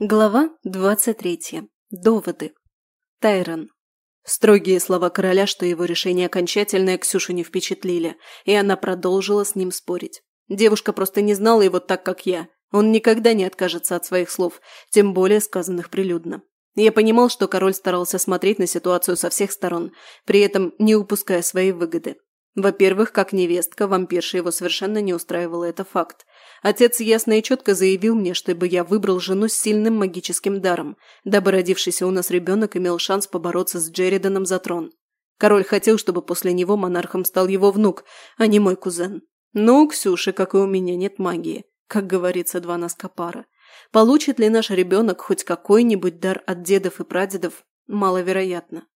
Глава 23. Доводы. Тайрон. Строгие слова короля, что его решение окончательное, Ксюшу не впечатлили, и она продолжила с ним спорить. Девушка просто не знала его так, как я. Он никогда не откажется от своих слов, тем более сказанных прилюдно. Я понимал, что король старался смотреть на ситуацию со всех сторон, при этом не упуская своей выгоды. Во-первых, как невестка, вампирша его совершенно не устраивала это факт. Отец ясно и четко заявил мне, чтобы я выбрал жену с сильным магическим даром, дабы родившийся у нас ребенок имел шанс побороться с Джериданом за трон. Король хотел, чтобы после него монархом стал его внук, а не мой кузен. Но у Ксюши, как и у меня, нет магии, как говорится, два носка пара. Получит ли наш ребенок хоть какой-нибудь дар от дедов и прадедов, маловероятно.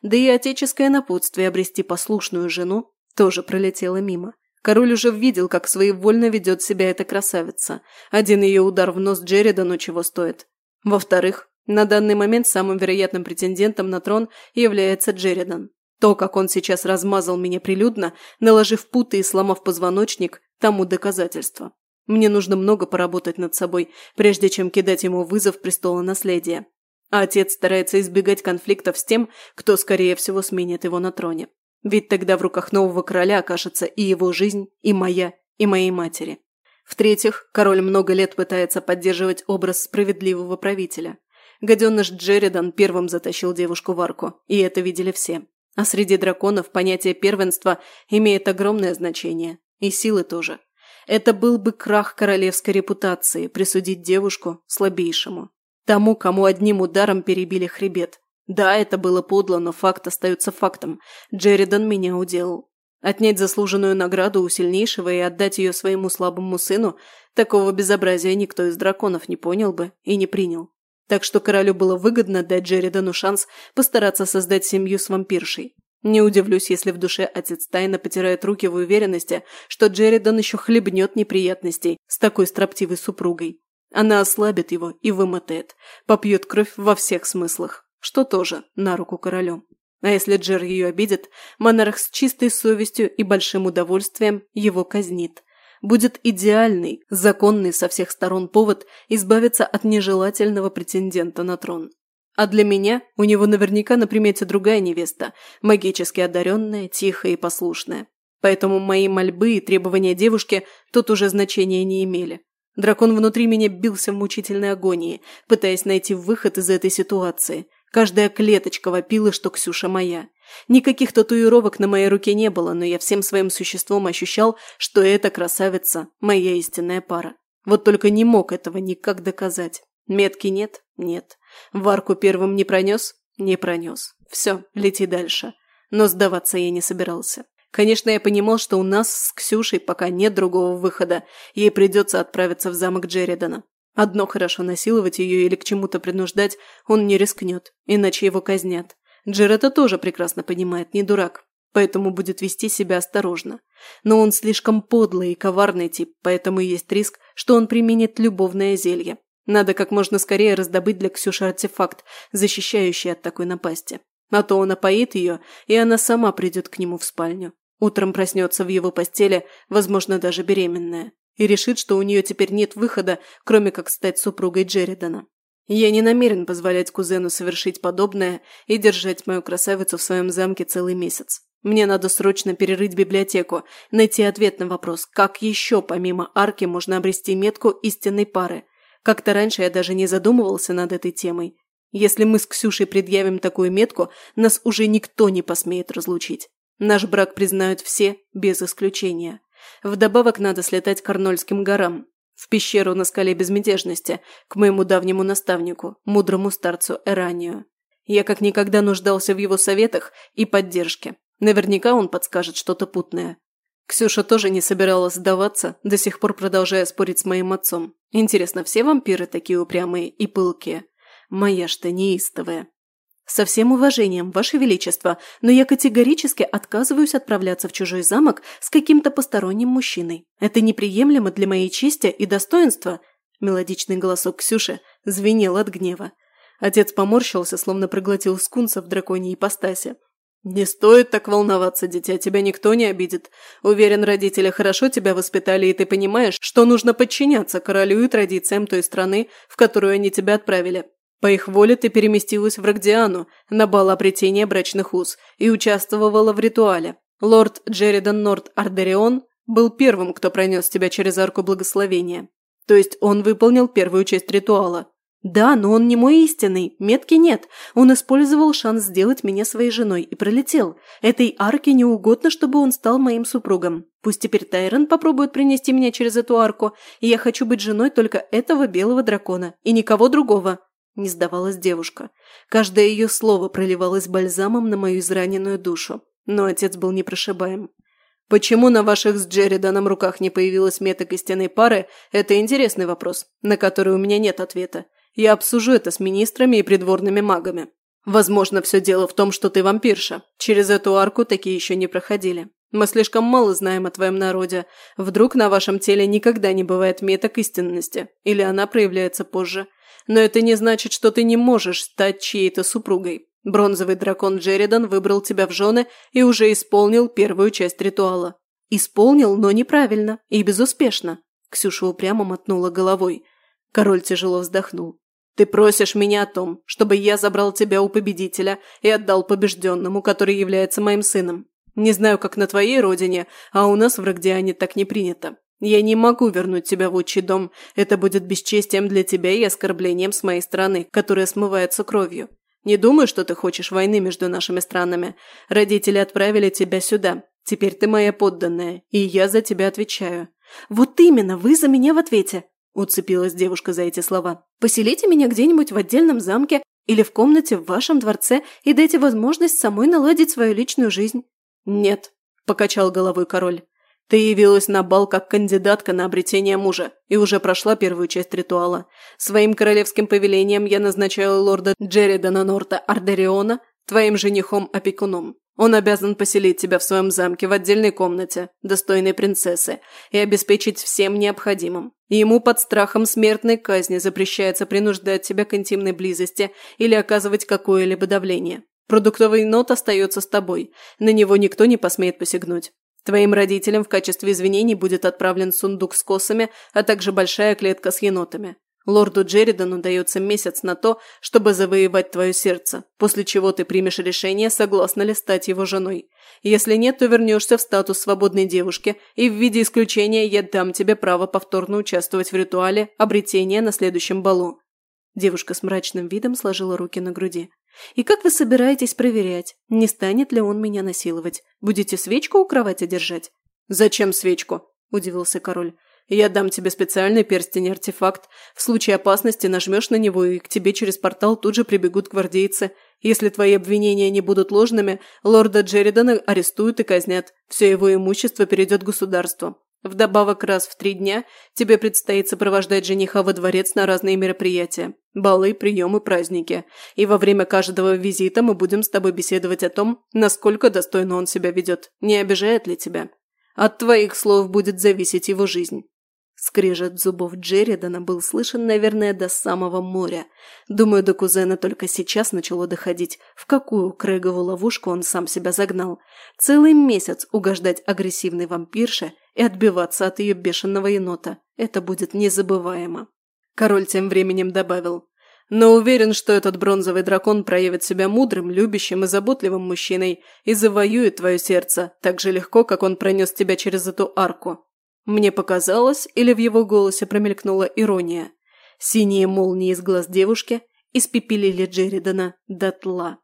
Да и отеческое напутствие обрести послушную жену тоже пролетела мимо. Король уже видел, как своевольно ведет себя эта красавица. Один ее удар в нос Джеридану чего стоит. Во-вторых, на данный момент самым вероятным претендентом на трон является Джеридан. То, как он сейчас размазал меня прилюдно, наложив путы и сломав позвоночник, тому доказательство. Мне нужно много поработать над собой, прежде чем кидать ему вызов престола наследия. А отец старается избегать конфликтов с тем, кто, скорее всего, сменит его на троне. Ведь тогда в руках нового короля окажется и его жизнь, и моя, и моей матери. В-третьих, король много лет пытается поддерживать образ справедливого правителя. Гаденыш Джеридан первым затащил девушку в арку, и это видели все. А среди драконов понятие первенства имеет огромное значение. И силы тоже. Это был бы крах королевской репутации присудить девушку слабейшему. Тому, кому одним ударом перебили хребет. Да, это было подло, но факт остается фактом. Джеридан меня уделал. Отнять заслуженную награду у сильнейшего и отдать ее своему слабому сыну – такого безобразия никто из драконов не понял бы и не принял. Так что королю было выгодно дать Джеридану шанс постараться создать семью с вампиршей. Не удивлюсь, если в душе отец тайно потирает руки в уверенности, что Джеридан еще хлебнет неприятностей с такой строптивой супругой. Она ослабит его и вымотает, попьет кровь во всех смыслах что тоже на руку королю. А если Джер ее обидит, монарх с чистой совестью и большим удовольствием его казнит. Будет идеальный, законный со всех сторон повод избавиться от нежелательного претендента на трон. А для меня у него наверняка на примете другая невеста, магически одаренная, тихая и послушная. Поэтому мои мольбы и требования девушки тут уже значения не имели. Дракон внутри меня бился в мучительной агонии, пытаясь найти выход из этой ситуации – Каждая клеточка вопила, что Ксюша моя. Никаких татуировок на моей руке не было, но я всем своим существом ощущал, что эта красавица – моя истинная пара. Вот только не мог этого никак доказать. Метки нет? Нет. Варку первым не пронес? Не пронес. Все, лети дальше. Но сдаваться я не собирался. Конечно, я понимал, что у нас с Ксюшей пока нет другого выхода, ей придется отправиться в замок Джеридана. Одно хорошо насиловать ее или к чему-то принуждать он не рискнет, иначе его казнят. Джер тоже прекрасно понимает, не дурак, поэтому будет вести себя осторожно. Но он слишком подлый и коварный тип, поэтому есть риск, что он применит любовное зелье. Надо как можно скорее раздобыть для Ксюши артефакт, защищающий от такой напасти. А то он опоит ее, и она сама придет к нему в спальню. Утром проснется в его постели, возможно, даже беременная и решит, что у нее теперь нет выхода, кроме как стать супругой Джеридана. Я не намерен позволять кузену совершить подобное и держать мою красавицу в своем замке целый месяц. Мне надо срочно перерыть библиотеку, найти ответ на вопрос, как еще помимо арки можно обрести метку истинной пары. Как-то раньше я даже не задумывался над этой темой. Если мы с Ксюшей предъявим такую метку, нас уже никто не посмеет разлучить. Наш брак признают все, без исключения. Вдобавок надо слетать к Арнольским горам, в пещеру на скале безмятежности, к моему давнему наставнику, мудрому старцу Эранию. Я как никогда нуждался в его советах и поддержке. Наверняка он подскажет что-то путное. Ксюша тоже не собиралась сдаваться, до сих пор продолжая спорить с моим отцом. Интересно, все вампиры такие упрямые и пылкие? Моя что неистовая. «Со всем уважением, Ваше Величество, но я категорически отказываюсь отправляться в чужой замок с каким-то посторонним мужчиной. Это неприемлемо для моей чести и достоинства». Мелодичный голосок Ксюши звенел от гнева. Отец поморщился, словно проглотил скунса в драконьей ипостаси. «Не стоит так волноваться, дитя, тебя никто не обидит. Уверен, родители хорошо тебя воспитали, и ты понимаешь, что нужно подчиняться королю и традициям той страны, в которую они тебя отправили. По их воле ты переместилась в Рогдиану, на бал обретения брачных уз, и участвовала в ритуале. Лорд Джеридан Норт Ардерион был первым, кто пронес тебя через арку благословения. То есть он выполнил первую часть ритуала. Да, но он не мой истинный, метки нет. Он использовал шанс сделать меня своей женой и пролетел. Этой арке не угодно, чтобы он стал моим супругом. Пусть теперь Тайрон попробует принести меня через эту арку, и я хочу быть женой только этого белого дракона и никого другого. Не сдавалась девушка. Каждое ее слово проливалось бальзамом на мою израненную душу. Но отец был непрошибаем. Почему на ваших с Джериданом руках не появилась меток истинной пары – это интересный вопрос, на который у меня нет ответа. Я обсужу это с министрами и придворными магами. Возможно, все дело в том, что ты вампирша. Через эту арку такие еще не проходили. Мы слишком мало знаем о твоем народе. Вдруг на вашем теле никогда не бывает меток истинности, или она проявляется позже. Но это не значит, что ты не можешь стать чьей-то супругой. Бронзовый дракон Джеридан выбрал тебя в жены и уже исполнил первую часть ритуала. Исполнил, но неправильно и безуспешно. Ксюша упрямо мотнула головой. Король тяжело вздохнул. Ты просишь меня о том, чтобы я забрал тебя у победителя и отдал побежденному, который является моим сыном. Не знаю, как на твоей родине, а у нас в Рогдиане так не принято. Я не могу вернуть тебя в отчий дом. Это будет бесчестием для тебя и оскорблением с моей стороны, которое смывается кровью. Не думаю, что ты хочешь войны между нашими странами. Родители отправили тебя сюда. Теперь ты моя подданная, и я за тебя отвечаю». «Вот именно, вы за меня в ответе!» – уцепилась девушка за эти слова. «Поселите меня где-нибудь в отдельном замке или в комнате в вашем дворце и дайте возможность самой наладить свою личную жизнь». «Нет», – покачал головой король. «Ты явилась на бал как кандидатка на обретение мужа и уже прошла первую часть ритуала. Своим королевским повелением я назначаю лорда Джеридана Норта Ардериона твоим женихом-опекуном. Он обязан поселить тебя в своем замке в отдельной комнате, достойной принцессы, и обеспечить всем необходимым. Ему под страхом смертной казни запрещается принуждать тебя к интимной близости или оказывать какое-либо давление. Продуктовый нот остается с тобой, на него никто не посмеет посягнуть. Твоим родителям в качестве извинений будет отправлен сундук с косами, а также большая клетка с енотами. Лорду Джеридану дается месяц на то, чтобы завоевать твое сердце, после чего ты примешь решение, согласна ли стать его женой. Если нет, то вернешься в статус свободной девушки, и в виде исключения я дам тебе право повторно участвовать в ритуале обретения на следующем балу». Девушка с мрачным видом сложила руки на груди. «И как вы собираетесь проверять, не станет ли он меня насиловать? Будете свечку у кровати держать?» «Зачем свечку?» – удивился король. Я дам тебе специальный перстень-артефакт. В случае опасности нажмешь на него, и к тебе через портал тут же прибегут гвардейцы. Если твои обвинения не будут ложными, лорда Джеридана арестуют и казнят. Все его имущество перейдет государству. Вдобавок, раз в три дня тебе предстоит сопровождать жениха во дворец на разные мероприятия. Балы, приемы, праздники. И во время каждого визита мы будем с тобой беседовать о том, насколько достойно он себя ведет. Не обижает ли тебя? От твоих слов будет зависеть его жизнь. Скрежет зубов Джеридана был слышен, наверное, до самого моря. Думаю, до кузена только сейчас начало доходить, в какую Крэгову ловушку он сам себя загнал. Целый месяц угождать агрессивной вампирше и отбиваться от ее бешеного енота. Это будет незабываемо. Король тем временем добавил. Но уверен, что этот бронзовый дракон проявит себя мудрым, любящим и заботливым мужчиной и завоюет твое сердце так же легко, как он пронес тебя через эту арку. Мне показалось, или в его голосе промелькнула ирония. Синие молнии из глаз девушки испепелили Джеридана дотла.